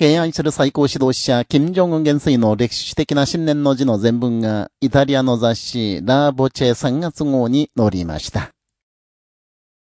敬愛する最高指導者、金正恩元帥の歴史的な新年の字の全文が、イタリアの雑誌、ラーボチェ3月号に載りました。